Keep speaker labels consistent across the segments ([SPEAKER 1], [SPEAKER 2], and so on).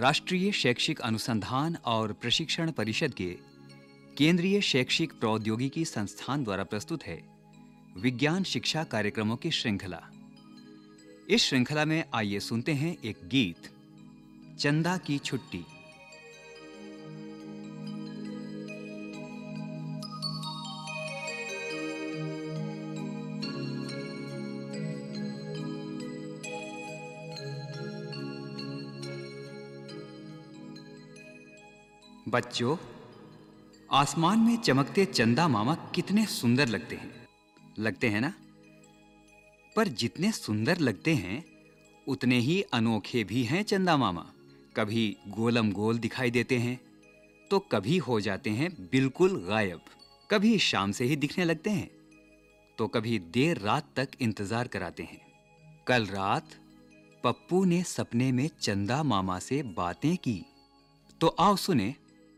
[SPEAKER 1] राष्ट्रीय शैक्षिक अनुसंधान और प्रशिक्षण परिषद के केंद्रीय शैक्षिक प्रौद्योगिकी संस्थान द्वारा प्रस्तुत है विज्ञान शिक्षा कार्यक्रमों की श्रृंखला इस श्रृंखला में आइए सुनते हैं एक गीत चंदा की छुट्टी बच्चों आसमान में चमकते चंदा मामा कितने सुंदर लगते हैं लगते हैं ना पर जितने सुंदर लगते हैं उतने ही अनोखे भी हैं चंदा मामा कभी गोलम गोल दिखाई देते हैं तो कभी हो जाते हैं बिल्कुल गायब कभी शाम से ही दिखने लगते हैं तो कभी देर रात तक इंतजार कराते हैं कल रात पप्पू ने सपने में चंदा मामा से बातें की तो आओ सुने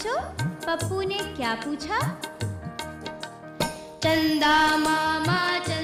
[SPEAKER 2] बच्चों पप्पू ने क्या पूछा चंदा मामा चंदा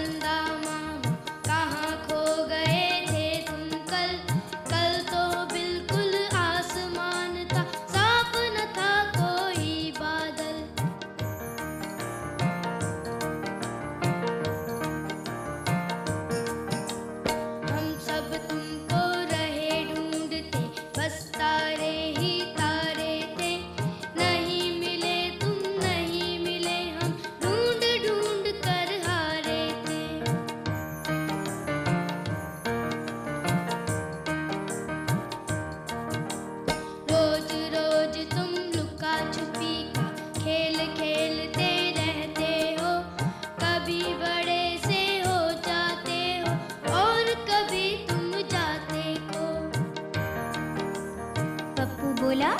[SPEAKER 3] बोला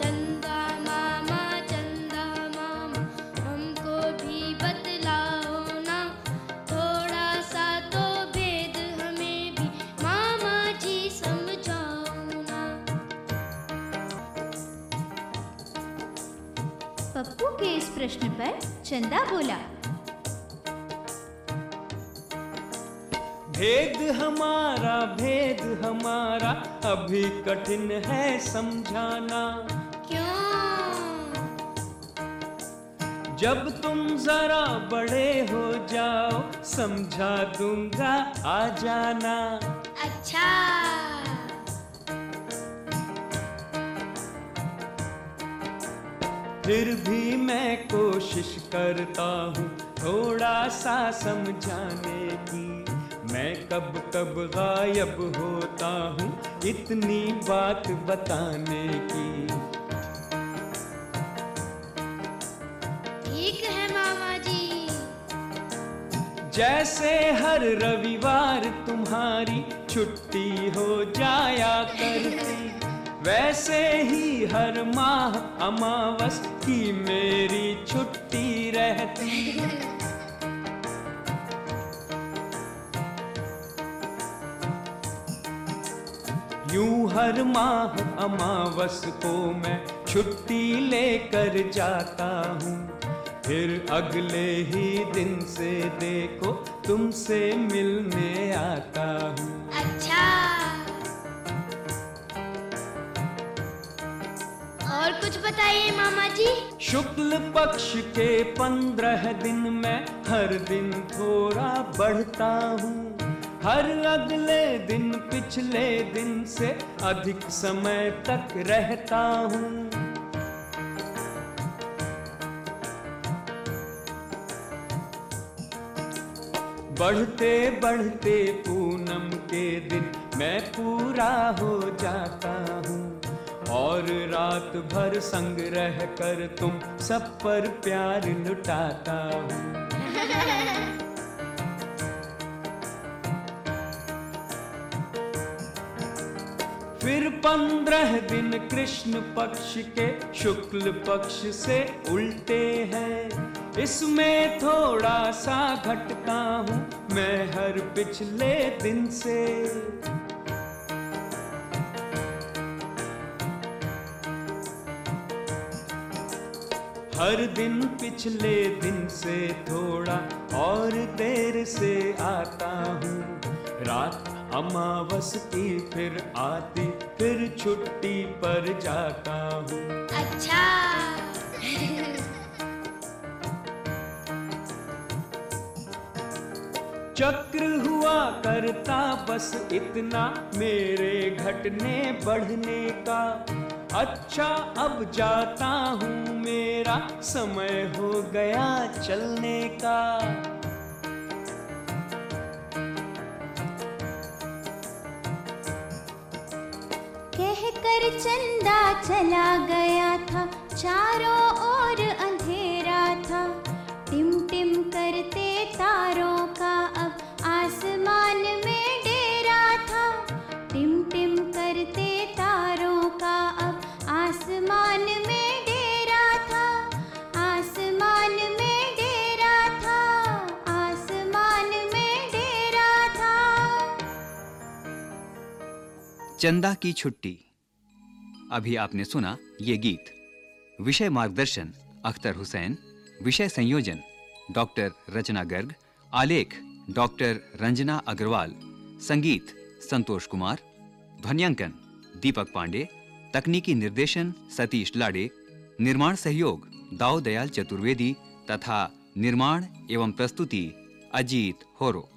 [SPEAKER 3] चंदा मामा चंदा मामा हमको भी थोड़ा सा तो भेद हमें भी मामा जी
[SPEAKER 2] पप्पू के इस प्रश्न पर चंदा बोला
[SPEAKER 4] भेद हमारा भेद हमारा अभी कठिन है समझाना क्यों जब तुम जरा बड़े हो जाओ समझा दूंगा आ जाना अच्छा फिर भी मैं कोशिश करता हूँ थोड़ा सा समझाने की मैं कब कब गायब होता हूँ इतनी बात बताने की
[SPEAKER 3] ठीक है मामा जी
[SPEAKER 4] जैसे हर रविवार तुम्हारी छुट्टी हो जाया करती वैसे ही हर माह अमावस की मेरी छुट्टी रहती यूं हर माह अमावस को मैं छुट्टी लेकर जाता हूँ फिर अगले ही दिन से देखो तुमसे मिलने आता हूँ
[SPEAKER 3] अच्छा और कुछ बताइए मामा जी
[SPEAKER 4] शुक्ल पक्ष के पंद्रह दिन में हर दिन थोड़ा बढ़ता हूँ हर अगले दिन पिछले दिन से अधिक समय तक रहता हूँ बढ़ते बढ़ते पूनम के दिन मैं पूरा हो जाता हूँ और रात भर संग रह कर तुम सब पर प्यार लुटाता हूँ फिर पंद्रह दिन कृष्ण पक्ष के शुक्ल पक्ष से उल्टे हैं इसमें थोड़ा सा घटता हूँ मैं हर पिछले दिन से हर दिन पिछले दिन से थोड़ा और देर से आता हूँ रात अमावस की फिर आती फिर छुट्टी पर जाता हूँ अच्छा चक्र हुआ करता बस इतना मेरे घटने बढ़ने का अच्छा अब जाता हूँ मेरा समय हो गया चलने का
[SPEAKER 2] कह कर चंदा चला गया था चारों ओर
[SPEAKER 1] चंदा की छुट्टी अभी आपने सुना ये गीत विषय मार्गदर्शन अख्तर हुसैन विषय संयोजन डॉक्टर रचना गर्ग आलेख डॉक्टर रंजना अग्रवाल संगीत संतोष कुमार ध्वनियांकन दीपक पांडे तकनीकी निर्देशन सतीश लाडे निर्माण सहयोग दाऊ दयाल चतुर्वेदी तथा निर्माण एवं प्रस्तुति अजीत होरो